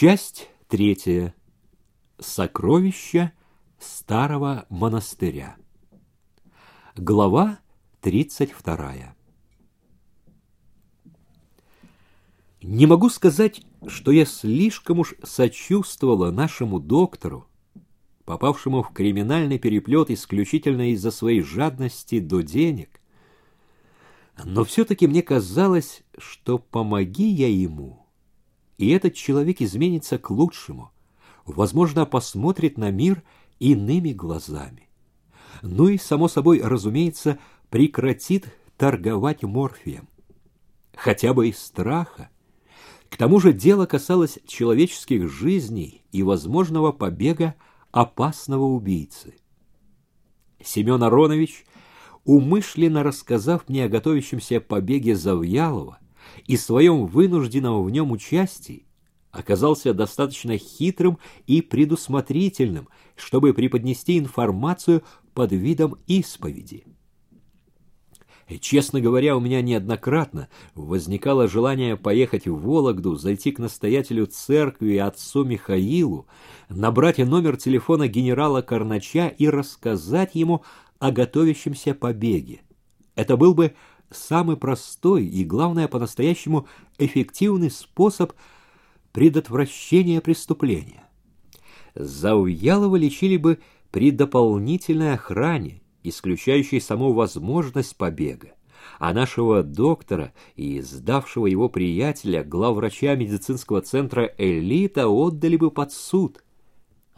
Часть третья. Сокровища старого монастыря. Глава тридцать вторая. Не могу сказать, что я слишком уж сочувствовала нашему доктору, попавшему в криминальный переплет исключительно из-за своей жадности до денег. Но все-таки мне казалось, что помоги я ему, и этот человек изменится к лучшему, возможно, посмотрит на мир иными глазами. Ну и, само собой, разумеется, прекратит торговать морфием. Хотя бы из страха. К тому же дело касалось человеческих жизней и возможного побега опасного убийцы. Семен Аронович, умышленно рассказав мне о готовящемся побеге Завьялова и своем вынужденном в нем участии, оказался достаточно хитрым и предусмотрительным, чтобы преподнести информацию под видом исповеди. Честно говоря, у меня неоднократно возникало желание поехать в Вологду, зайти к настоятелю церкви отцу Михаилу, набрать номер телефона генерала Карнача и рассказать ему о готовящемся побеге. Это был бы самый простой и, главное, по-настоящему эффективный способ предотвращения преступления. Зауялова лечили бы при дополнительной охране, исключающей саму возможность побега, а нашего доктора и сдавшего его приятеля, главврача медицинского центра «Элита» отдали бы под суд.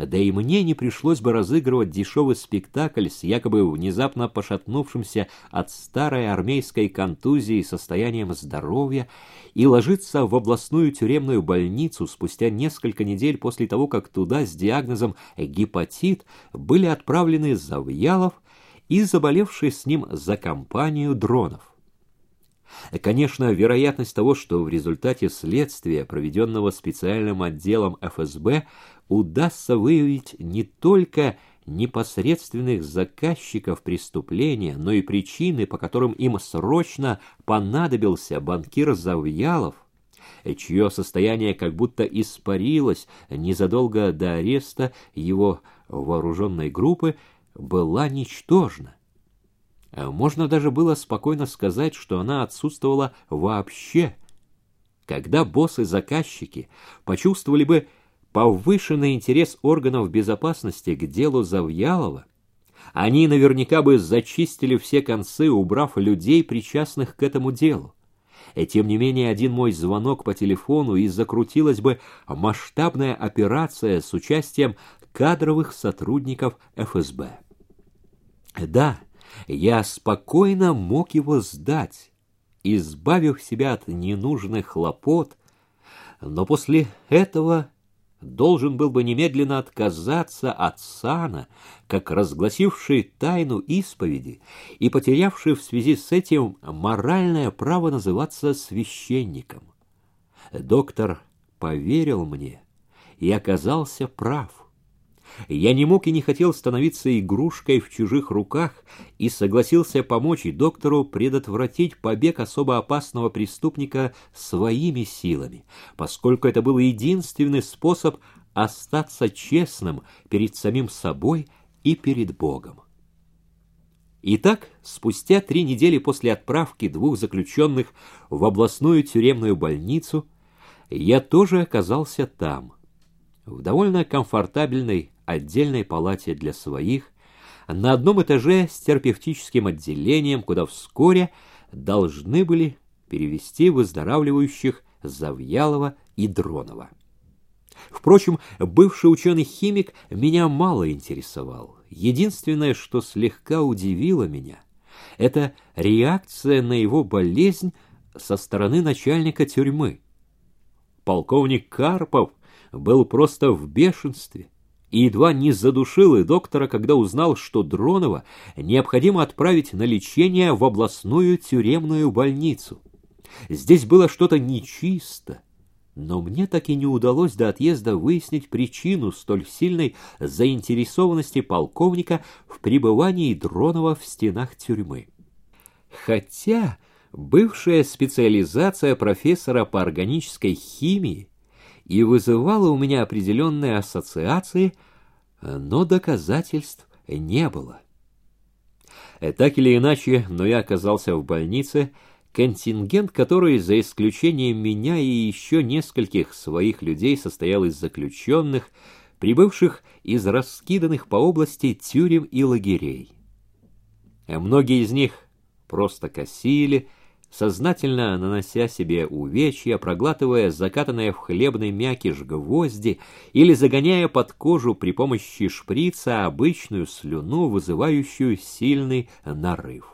Да и мне не пришлось бы разыгрывать дешевый спектакль с якобы внезапно пошатнувшимся от старой армейской контузии состоянием здоровья и ложиться в областную тюремную больницу спустя несколько недель после того, как туда с диагнозом гепатит были отправлены Завьялов и заболевший с ним за компанию дронов. Конечно, вероятность того, что в результате следствия, проведенного специальным отделом ФСБ, удастся выявить не только непосредственных заказчиков преступления, но и причины, по которым им срочно понадобился банкир Завьялов, чье состояние как будто испарилось незадолго до ареста его вооруженной группы, была ничтожна. А можно даже было спокойно сказать, что она отсутствовала вообще. Когда боссы-заказчики почувствовали бы повышенный интерес органов безопасности к делу Завьялова, они наверняка бы зачистили все концы, убрав людей, причастных к этому делу. И тем не менее, один мой звонок по телефону и закрутилась бы масштабная операция с участием кадровых сотрудников ФСБ. Да, я спокойно мог его сдать, избавив себя от ненужных хлопот, но после этого должен был бы немедленно отказаться от сана, как разгласивший тайну исповеди и потерявший в связи с этим моральное право называться священником. Доктор поверил мне и оказался прав. Я не мог и не хотел становиться игрушкой в чужих руках и согласился помочь доктору предотвратить побег особо опасного преступника своими силами, поскольку это был единственный способ остаться честным перед самим собой и перед Богом. Итак, спустя три недели после отправки двух заключенных в областную тюремную больницу, я тоже оказался там, в довольно комфортабельной отдельной палате для своих, на одном этаже с терапевтическим отделением, куда вскоре должны были перевести выздоравливающих Завьялова и Дронова. Впрочем, бывший ученый-химик меня мало интересовал. Единственное, что слегка удивило меня, это реакция на его болезнь со стороны начальника тюрьмы. Полковник Карпов был просто в бешенстве и едва не задушил и доктора, когда узнал, что Дронова необходимо отправить на лечение в областную тюремную больницу. Здесь было что-то нечисто, но мне так и не удалось до отъезда выяснить причину столь сильной заинтересованности полковника в пребывании Дронова в стенах тюрьмы. Хотя бывшая специализация профессора по органической химии и вызывало у меня определенные ассоциации, но доказательств не было. Так или иначе, но я оказался в больнице, контингент который, за исключением меня и еще нескольких своих людей, состоял из заключенных, прибывших из раскиданных по области тюрем и лагерей. Многие из них просто косили, сознательно нанося себе увечья, проглатывая закатанные в хлебный мякиш гвозди или загоняя под кожу при помощи шприца обычную слюну, вызывающую сильный нарыв.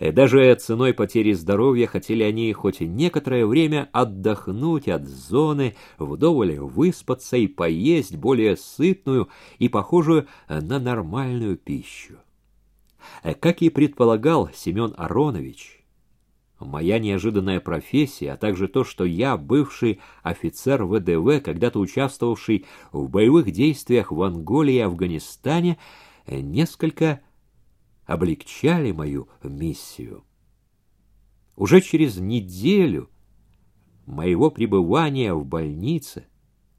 Даже ценой потери здоровья хотели они хоть некоторое время отдохнуть от зоны, вдоволь выспаться и поесть более сытную и похожую на нормальную пищу. Как и предполагал Семен Аронович, Моя неожиданная профессия, а также то, что я, бывший офицер ВДВ, когда-то участвовавший в боевых действиях в Анголе и Афганистане, несколько облегчали мою миссию. Уже через неделю моего пребывания в больнице,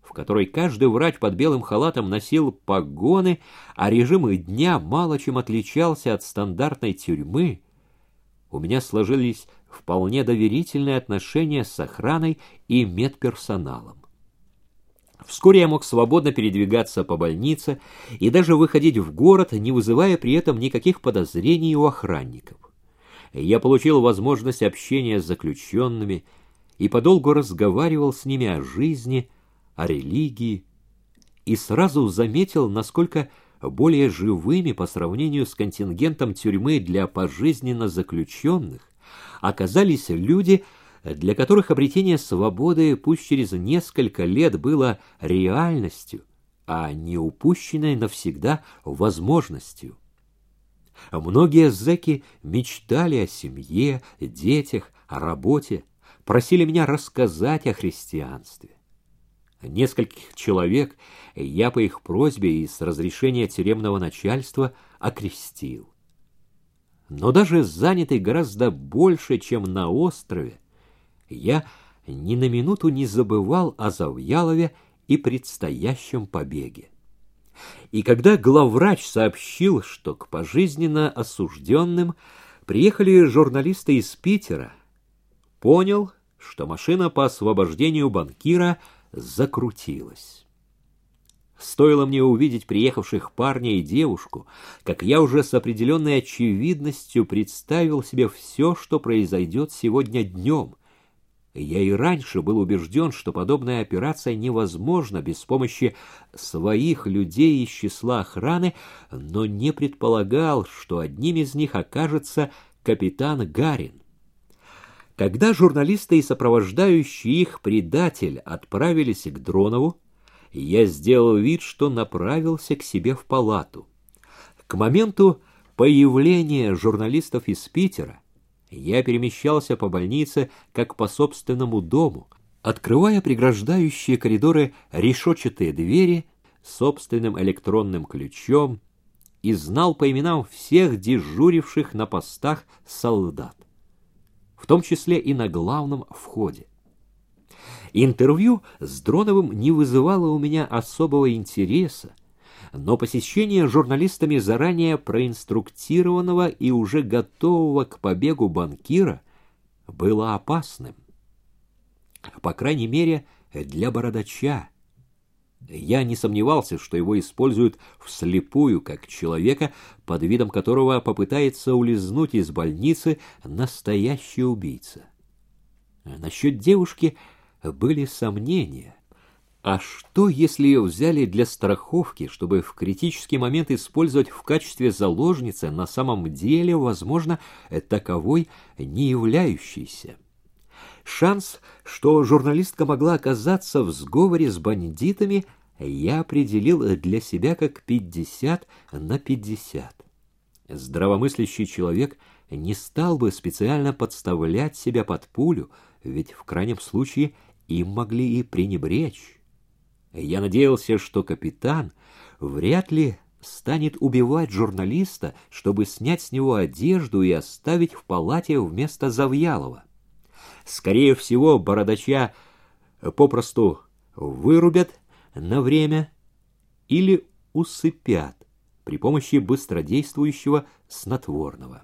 в которой каждый врач под белым халатом носил погоны, а режим дня мало чем отличался от стандартной тюрьмы, у меня сложились вполне доверительные отношения с охраной и медперсоналом. Вскоре я мог свободно передвигаться по больнице и даже выходить в город, не вызывая при этом никаких подозрений у охранников. Я получил возможность общения с заключенными и подолгу разговаривал с ними о жизни, о религии, и сразу заметил, насколько более живыми по сравнению с контингентом тюрьмы для пожизненно заключенных оказались люди, для которых обретение свободы пусть через несколько лет было реальностью, а не упущенной навсегда возможностью. Многие зэки мечтали о семье, детях, о работе, просили меня рассказать о христианстве. Нескольких человек я по их просьбе и с разрешения тюремного начальства окрестил. Но даже занятый гораздо больше, чем на острове, я ни на минуту не забывал о Завьялове и предстоящем побеге. И когда главврач сообщил, что к пожизненно осужденным приехали журналисты из Питера, понял, что машина по освобождению банкира — закрутилась. Стоило мне увидеть приехавших парня и девушку, как я уже с определенной очевидностью представил себе все, что произойдет сегодня днем. Я и раньше был убежден, что подобная операция невозможна без помощи своих людей из числа охраны, но не предполагал, что одним из них окажется капитан Гарин. Когда журналисты и сопровождающий их предатель отправились к Дронову, я сделал вид, что направился к себе в палату. К моменту появления журналистов из Питера я перемещался по больнице как по собственному дому, открывая преграждающие коридоры решетчатые двери собственным электронным ключом и знал по именам всех дежуривших на постах солдат в том числе и на главном входе. Интервью с Дроновым не вызывало у меня особого интереса, но посещение журналистами заранее проинструктированного и уже готового к побегу банкира было опасным. По крайней мере, для бородача. Я не сомневался, что его используют вслепую, как человека, под видом которого попытается улизнуть из больницы настоящий убийца. Насчет девушки были сомнения. А что, если ее взяли для страховки, чтобы в критический момент использовать в качестве заложницы, на самом деле, возможно, таковой не являющейся? Шанс, что журналистка могла оказаться в сговоре с бандитами, я определил для себя как 50 на 50. Здравомыслящий человек не стал бы специально подставлять себя под пулю, ведь в крайнем случае им могли и пренебречь. Я надеялся, что капитан вряд ли станет убивать журналиста, чтобы снять с него одежду и оставить в палате вместо Завьялова. Скорее всего, бородача попросту вырубят на время или усыпят при помощи быстродействующего снотворного.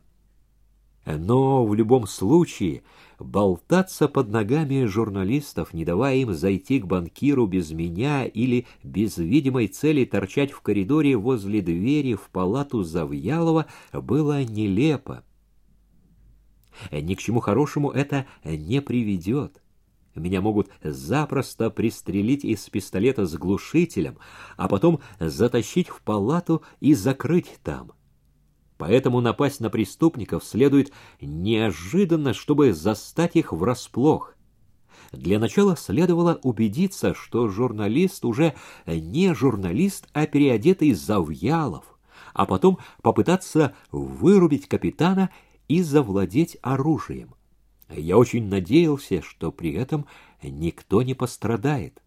Но в любом случае болтаться под ногами журналистов, не давая им зайти к банкиру без меня или без видимой цели торчать в коридоре возле двери в палату Завьялова, было нелепо. Ни к чему хорошему это не приведет. Меня могут запросто пристрелить из пистолета с глушителем, а потом затащить в палату и закрыть там. Поэтому напасть на преступников следует неожиданно, чтобы застать их врасплох. Для начала следовало убедиться, что журналист уже не журналист, а переодетый Завьялов, а потом попытаться вырубить капитана и завладеть оружием. Я очень надеялся, что при этом никто не пострадает.